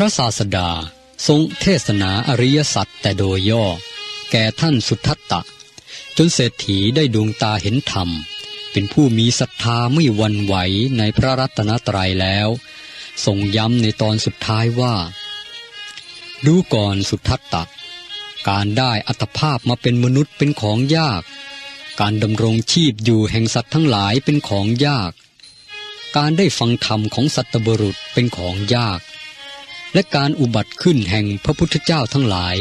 พระศาสดาทรงเทศนาอริยสัจแต่โดยย่อ แก่ท่านสุทัตตะ จนเศรษฐีได้ดวงตาเห็นธรรม เป็นผู้มีศรัทธาไม่วันไหวในพระรัตนตรัยแล้วทรงย้ำในตอนสุดท้ายว่า ดูก่อนสุทัตตะ การได้อัตภาพมาเป็นมนุษย์เป็นของยาก การดำรงชีพอยู่แห่งสัตว์ทั้งหลายเป็นของยาก การได้ฟังธรรมของสัตบุรุษเป็นของยาก และการอุบัติขึ้นแห่งพระพุทธเจ้าทั้งหลาย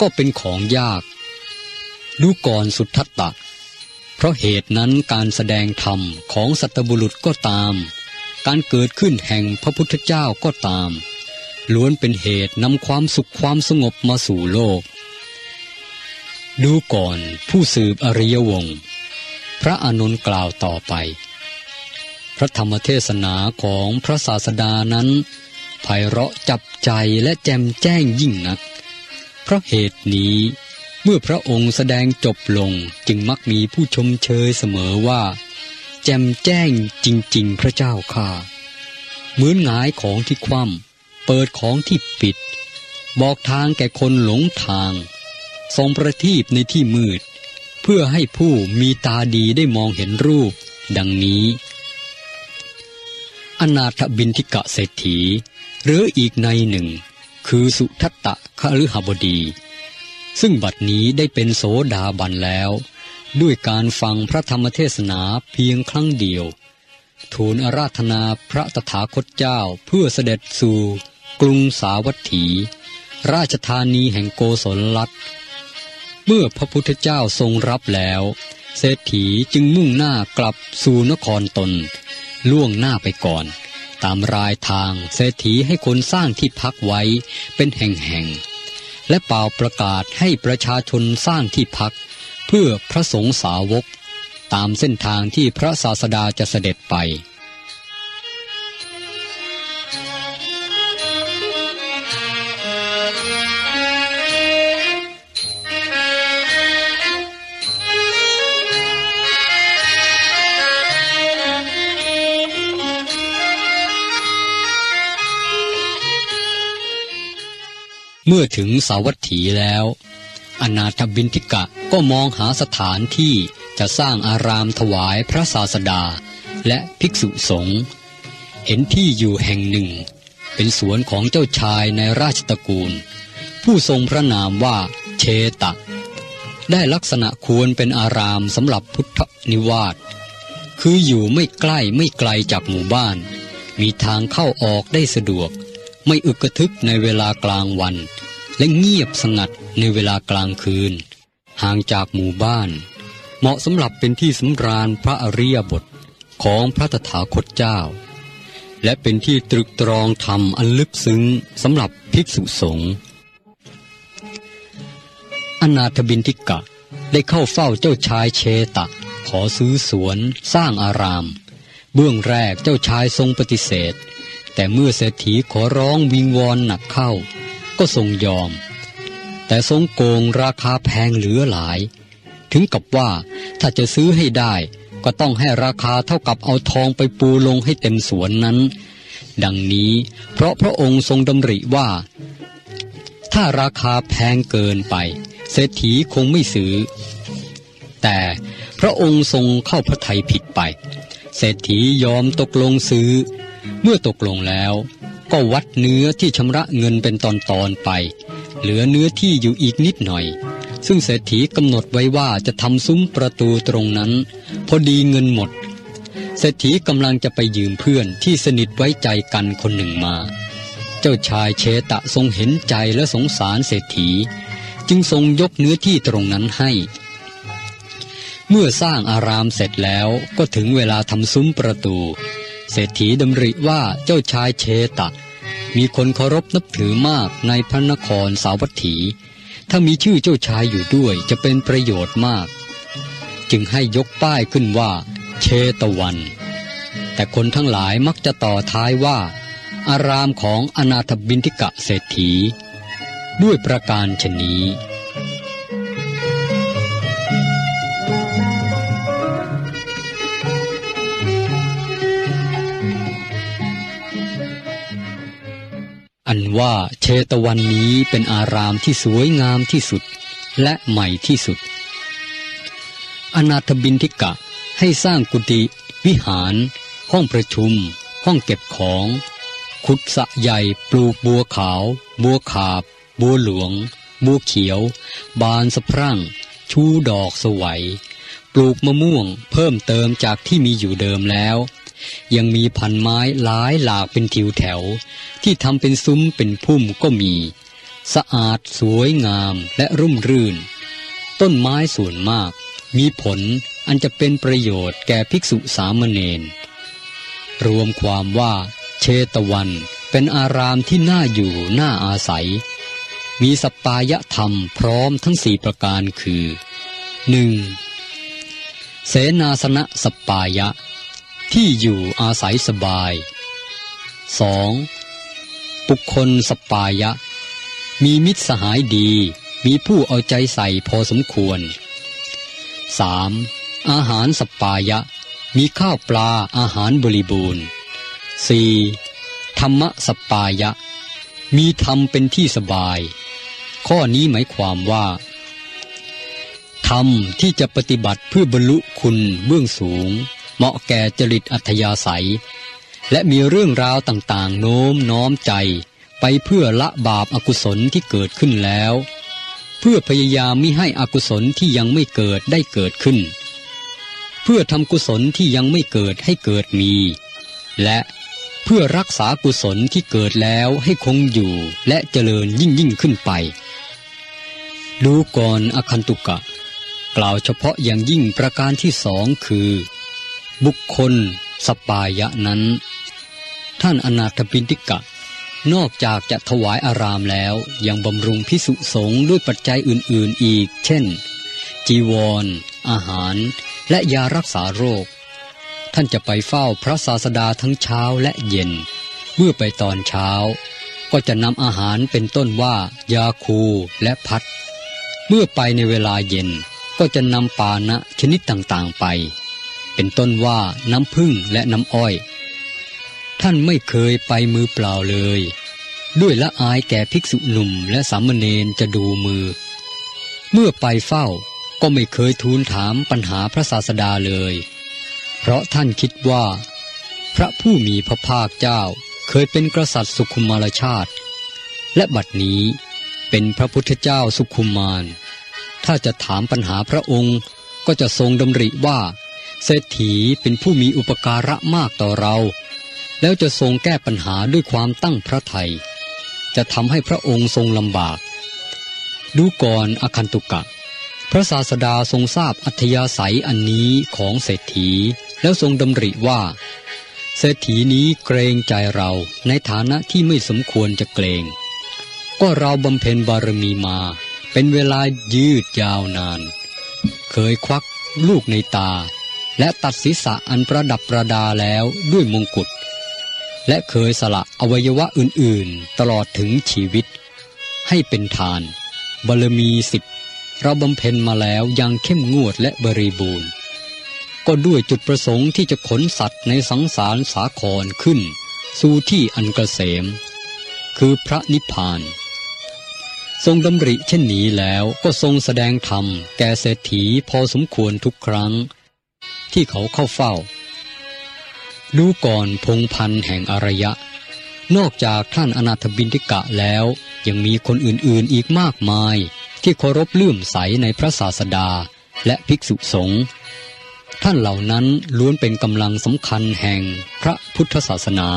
ก็เป็นของยาก ดูก่อนสุทัตตะ เพราะเหตุนั้นการแสดงธรรมของสัตบุรุษก็ตาม การเกิดขึ้นแห่งพระพุทธเจ้าก็ตาม ล้วนเป็นเหตุนำความสุขความสงบมาสู่โลก ดูก่อนผู้สืบอริยวงศ์พระอนุนกล่าวต่อไป พระธรรมเทศนาของพระศาสดานั้น ไพเราะจับใจและแจมแจ้งยิ่งนัก เพราะเหตุนี้เมื่อพระองค์แสดงจบลงจึงมักมีผู้ชมเชยเสมอว่า แจ่มแจ้งจริง ๆ พระเจ้าข้าเหมือนหงายของที่คว่ำเปิดของที่ปิด บอกทางแก่คนหลงทาง ทรงประทีปในที่มืด เพื่อให้ผู้มีตาดีได้มองเห็นรูป ดังนี้ อนาถบินทิกะเศรษฐี หรืออีกในหนึ่ง คือสุทัตตะคฤหบดี ซึ่งบัดนี้ได้เป็นโสดาบันแล้ว ด้วยการฟังพระธรรมเทศนาเพียงครั้งเดียว ทูลอาราธนาพระตถาคตเจ้าเพื่อเสด็จสู่กรุงสาวัตถี ราชธานีแห่งโกศลรัฐ เมื่อพระพุทธเจ้าทรงรับแล้ว เศรษฐีจึงมุ่งหน้ากลับสู่นครตน ล่วงหน้าไปก่อน ตามรายทางเศรษฐีให้คนสร้างที่พักไว้เป็นแห่งๆ และเป่าประกาศให้ประชาชนสร้างที่พัก เพื่อพระสงฆ์สาวก ตามเส้นทางที่พระศาสดาจะเสด็จไป เมื่อถึงสาวัตถีแล้ว อนาถบินทิกะก็มองหาสถานที่จะสร้างอารามถวายพระศาสดาและภิกษุสงฆ์เห็นที่อยู่แห่งหนึ่ง เป็นสวนของเจ้าชายในราชตระกูล ผู้ทรงพระนามว่าเชตะ ได้ลักษณะควรเป็นอารามสำหรับพุทธนิวาสคืออยู่ไม่ใกล้ไม่ไกลจากหมู่บ้าน มีทางเข้าออกได้สะดวก ไม่อึกกระทึกในเวลากลางวัน และเงียบสงัดในเวลากลางคืน ห่างจากหมู่บ้าน เหมาะสำหรับเป็นที่สำราญพระอริยบทของพระตถาคตเจ้า และเป็นที่ตรึกตรองธรรมอันลึกซึ้งสำหรับภิกษุสงฆ์อนาถบินทิกะได้เข้าเฝ้าเจ้าชายเชตะ ขอซื้อสวน สร้างอาราม เบื้องแรกเจ้าชายทรงปฏิเสธ แต่เมื่อเศรษฐีขอร้องวิงวอนหนักเข้า ก็ทรงยอม แต่ทรงโกงราคาแพงเหลือหลาย ถึงกับว่าถ้าจะซื้อให้ได้ก็ต้องให้ราคาเท่ากับเอาทองไปปูลงให้เต็มสวนนั้น ดังนี้เพราะพระองค์ทรงดำริว่า ถ้าราคาแพงเกินไป เศรษฐีคงไม่ซื้อ แต่พระองค์ทรงเข้าพระทัยผิดไป เศรษฐียอมตกลงซื้อ เมื่อตกลงแล้ว ก็วัดเนื้อที่ชำระเงินเป็นตอนๆไป เหลือเนื้อที่อยู่อีกนิดหน่อย ซึ่งเศรษฐีกำหนดไว้ว่าจะทำซุ้มประตูตรงนั้น พอดีเงินหมด เศรษฐีกำลังจะไปยืมเพื่อนที่สนิทไว้ใจกันคนหนึ่งมา เจ้าชายเชตะทรงเห็นใจและสงสารเศรษฐี จึงทรงยกเนื้อที่ตรงนั้นให้เมื่อสร้างอารามเสร็จแล้วก็ถึงเวลาทำซุ้มประตู เศรษฐีดำริว่าเจ้าชายเชตะ มีคนเคารพนับถือมากในพระนครสาวัตถี ถ้ามีชื่อเจ้าชายอยู่ด้วยจะเป็นประโยชน์มาก จึงให้ยกป้ายขึ้นว่า เชตวัน แต่คนทั้งหลายมักจะต่อท้ายว่า อารามของอนาถบินทิกะเศรษฐี ด้วยประการชนนี้ ว่าเชตวันนี้เป็นอารามที่สวยงามที่สุดและใหม่ที่สุด อนาถบินทิกะให้สร้างกุฏิวิหาร ห้องประชุม ห้องเก็บของ ขุดสะใหญ่ปลูกบัวขาว บัวขาบ บัวหลวง บัวเขียว บานสะพรั่ง ชูดอกสวัย ปลูกมะม่วงเพิ่มเติมจากที่มีอยู่เดิมแล้ว ยังมีพันไม้หลายหลากเป็นทิวแถว ที่ทำเป็นซุ้มเป็นพุ่มก็มี สะอาดสวยงามและร่มรื่น ต้นไม้ส่วนมาก มีผลอันจะเป็นประโยชน์แก่ภิกษุสามเณรรวมความว่าเชตวันเป็นอารามที่น่าอยู่น่าอาศัย มีสปายธรรมพร้อมทั้งสี่ประการคือ 1. เสนาสนะสปปายะ ที่อยู่อาศัยสบาย 2. บุคคลสปายะ มีมิตรสหายดี มีผู้เอาใจใส่พอสมควร 3. อาหารสปายะ มีข้าวปลาอาหารบริบูรณ์ 4. ธรรมสปปายะ มีธรรมเป็นที่สบาย ข้อนี้หมายความว่า ธรรมที่จะปฏิบัติเพื่อบรรลุคุณเบื้องสูง เหมาะแก่จริตอัธยาศัย และมีเรื่องราวต่างๆ โน้มน้อมใจไปเพื่อละบาปอากุศลที่เกิดขึ้นแล้ว เพื่อพยายามมิให้อกุศลที่ยังไม่เกิดได้เกิดขึ้น เพื่อทำกุศลที่ยังไม่เกิดให้เกิดมี และเพื่อรักษากุศลที่เกิดแล้วให้คงอยู่และเจริญยิ่งยิ่งขึ้นไป ดูก่อนอคันตุกะ กล่าวเฉพาะอย่างยิ่งประการที่สองคือ บุคคลสปายะนั้น ท่านอนาถปินติกะ นอกจากจะถวายอารามแล้วยังบำรุงพิสุสงฆ์ด้วยปัจจัยอื่นๆอีก เช่น จีวรอาหาร และยารักษาโรค ท่านจะไปเฝ้าพระศาสดาทั้งเช้าและเย็น เมื่อไปตอนเช้า ก็จะนำอาหารเป็นต้นว่า ยาคูและพัด เมื่อไปในเวลาเย็นก็จะนำปานะชนิดต่างๆไป เป็นต้นว่าน้ำพึ่งและน้ำอ้อย ท่านไม่เคยไปมือเปล่าเลย ด้วยละอายแก่ภิกษุหนุ่มและสามเณรจะดูมือ เมื่อไปเฝ้าก็ไม่เคยทูลถามปัญหาพระศาสดาเลย เพราะท่านคิดว่า พระผู้มีพระภาคเจ้าเคยเป็นกษัตริย์สุขุมารชาติ และบัดนี้เป็นพระพุทธเจ้าสุขุมาร ถ้าจะถามปัญหาพระองค์ก็จะทรงดำริว่า เศรษฐีเป็นผู้มีอุปการะมากต่อเรา แล้วจะทรงแก้ปัญหาด้วยความตั้งพระไทยจะทำให้พระองค์ทรงลำบาก ดูก่อนอคันตุกะ พระศาสดาทรงทราบอัธยาศัยอันนี้ของเศรษฐีแล้วทรงดำริว่า เศรษฐีนี้เกรงใจเราในฐานะที่ไม่สมควรจะเกรง ก็เราบำเพ็ญบารมีมา เป็นเวลายืดยาวนาน เคยควักลูกในตา และตัดศีรษะอันประดับประดาแล้วด้วยมงกุฎและเคยสละอวัยวะอื่นๆ ตลอดถึงชีวิต ให้เป็นทานบารมีสิบเราบำเพ็ญมาแล้วยังเข้มงวดและบริบูรณ์ ก็ด้วยจุดประสงค์ที่จะขนสัตว์ในสังสารสาครขึ้น สู่ที่อันกเกษม คือพระนิพพาน ทรงดำริเช่นนี้แล้วก็ทรงแสดงธรรมแก่เศรษฐีพอสมควรทุกครั้ง ที่เขาเข้าเฝ้า ดูก่อนพงพันธ์แห่งอารยะ นอกจากท่านอนาถบินทิกะแล้ว ยังมีคนอื่นๆอีกมากมาย ที่เคารพเลื่อมใสในพระศาสดาและภิกษุสงฆ์ท่านเหล่านั้นล้วนเป็นกำลังสำคัญแห่งพระพุทธศาสนา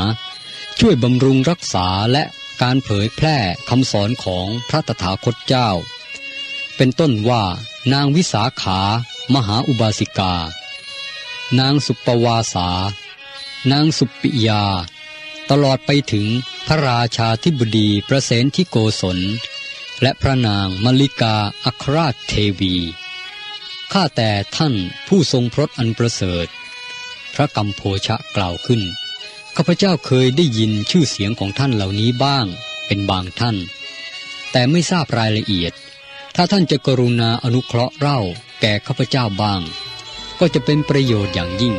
ช่วยบำรุงรักษาและการเผยแพร่คำสอนของพระตถาคตเจ้า เป็นต้นว่านางวิสาขามหาอุบาสิกา นางสุปวาสา นางสุปิยา ตลอดไปถึงพระราชาธิบดีประเสนที่โกศล และพระนางมลิกาอัครราชเทวี ข้าแต่ท่านผู้ทรงพรตอันประเสริฐ พระกัมโพชะกล่าวขึ้น ข้าพเจ้าเคยได้ยินชื่อเสียงของท่านเหล่านี้บ้างเป็นบางท่าน แต่ไม่ทราบรายละเอียด ถ้าท่านจะกรุณาอนุเคราะห์เล่าแก่ข้าพเจ้าบ้าง ก็จะเป็นประโยชน์อย่างยิ่ง